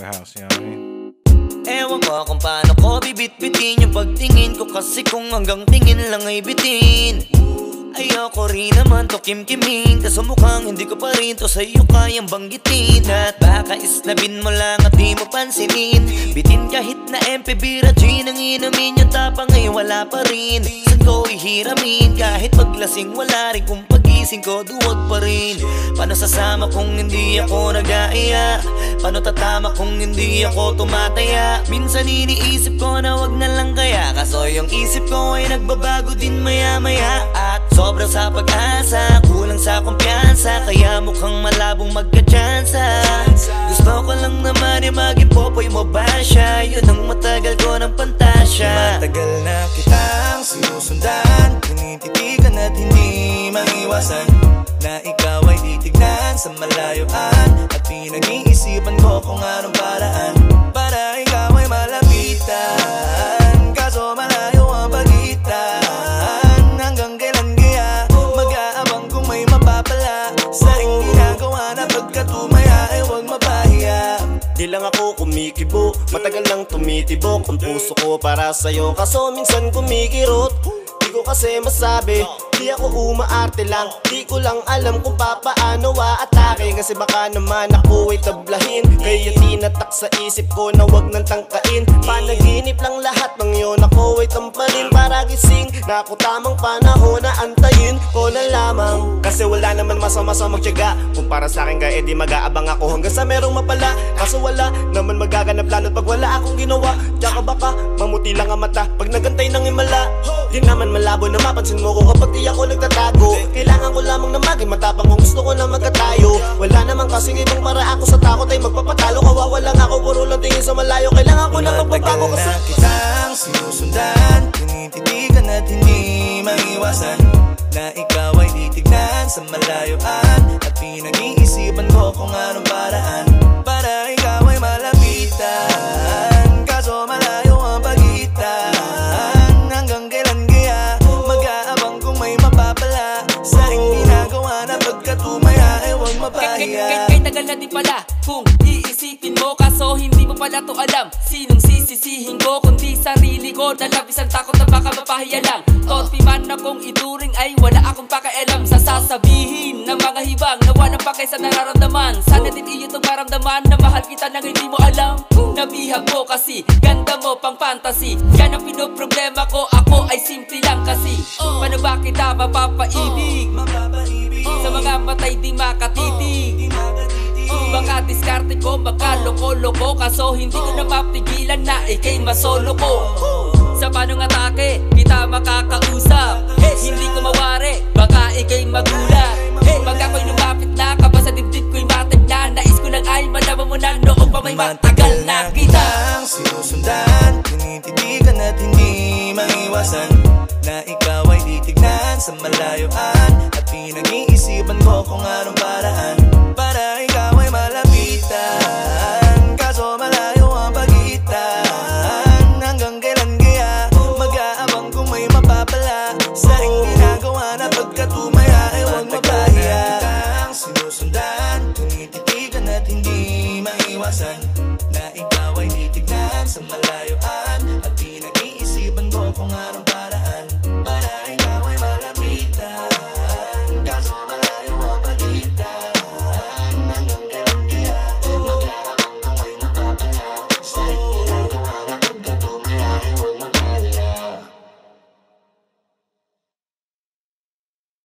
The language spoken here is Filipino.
kasi amin. Ewan ko kung paano ko bibit-bitin Yung pagtingin ko kasi kung hanggang tingin lang ay bitin. Ayoko rin naman to kim-kiming Kaso mukhang hindi ko pa rin to sa'yo kayang banggitin. At baka isnabin mo lang at di mo pansinin. Bitin kahit na MP Bira Gin ang inumin Yung tapang ay wala pa rin. Saan ko ihiramin Kahit paglasing wala rin Kung pagising ko duwag pa rin. Paano sasama kung hindi ako nag-aaya? Paano tatama kung hindi ako tumataya? Minsan iniisip ko na wag na lang kaya Kaso yung isip ko ay nagbabago din maya Kaya mukhang malabong magka-chansa Gusto ko lang naman yung maging popoy mo ba siya? Yun ang matagal ko ng pantasya. Matagal na kitang sinusundan. Tinititigan at hindi maiwasan Na ikaw ay titignan sa malayuan At pinag-iisipan ko kung anong paraan Para ikaw ay malapitan mapapala Sa iyong ginagawa na pagkatumaya ay huwag mapahiya. Di lang ako kumikibo Matagal lang tumitibok. Ang puso ko para sa'yo Kaso minsan kumikirot. Di ko kasi masabi Di ako umaarte lang. Di ko lang alam kung papaano aatake. Kasi baka naman ako ay tablahin. Kaya tinatak sa isip ko na wag nang tangkain. Panaginip lang lahat ng yun Ako ay Na ako tamang panahon na antayin ko na lamang. Kasi wala naman masama sa magtyaga Kung para sa akin kaya edi mag-aabang ako. Hanggang sa merong mapala. Kaso wala naman magaganap lalo pag wala akong ginawa. Tsaka baka mamuti lang ang mata. Pag nagantay ng imala Di naman malabo. Na mapansin mo ko kapag di ako nagtatago. Kailangan ko lamang na maging matapang kung gusto ko na magkatayo. Wala naman kasi ibang para ako sa takot ay magpapatalo. Kawawa lang ako puro lang tingin sa malayo. Kailangan ko na magbabago kasi na kitang sinusundan. Tinititigan at hindi maiwasan Na ikaw ay titignan sa malayuan. At pinag-iisipan ko kung anong paraan Para ikaw ay malapitan. Kaso malayo ang pagitan. Hanggang kailan kaya Mag-aabang kung may mapapala? Sa iyong ginagawa na pagkatumaya ay huwag mapahiya Tagal na din pala Kung iisipin mo. Kaso hindi mo pala to alam. Sinong sisisihin ko kundi sarili ko? Dalabis ang takot na baka mapahiya lang Topi man akong ituring ay wala akong pakialam. Sa sasabihin ng mga hibang na walang pakay sa nararamdaman. Sana din iyo itong maramdaman na mahal kita nang hindi mo alam. Nabihag mo kasi ganda mo pang fantasy. Yan ang pinoproblema ko ako ay simple lang kasi. Paano ba kita mapapaibig? Sa mga matay di Baka diskarte ko, baka loko-loko. Kaso hindi ko na mapigilan na ikay masolo ko. Sa panong atake, kita makakausap. Hindi ko mawari, baka ikay magulat. Pag ako'y lumapit na, kaba sa dibdib ko'y matig na Nais ko lang ay malaman mo na noong pa may matagal na kita. Kitang sinusundan Tinititigan at hindi maiwasan. Na ikaw ay titignan sa malayuan At pinag-iisipan ko kung anong paraan malapitan. Kaso malayo ang pagitan. Hanggang kailan kaya Mag-aabang kung may mapapala? Sa iyong ginagawa na pagkatumaya ay huwag mapahiya. kitang sinusundan. Tinititigan at hindi maiwasan Na ikaw ay titignan sa malayuan At pinag-iisipan ko kung anong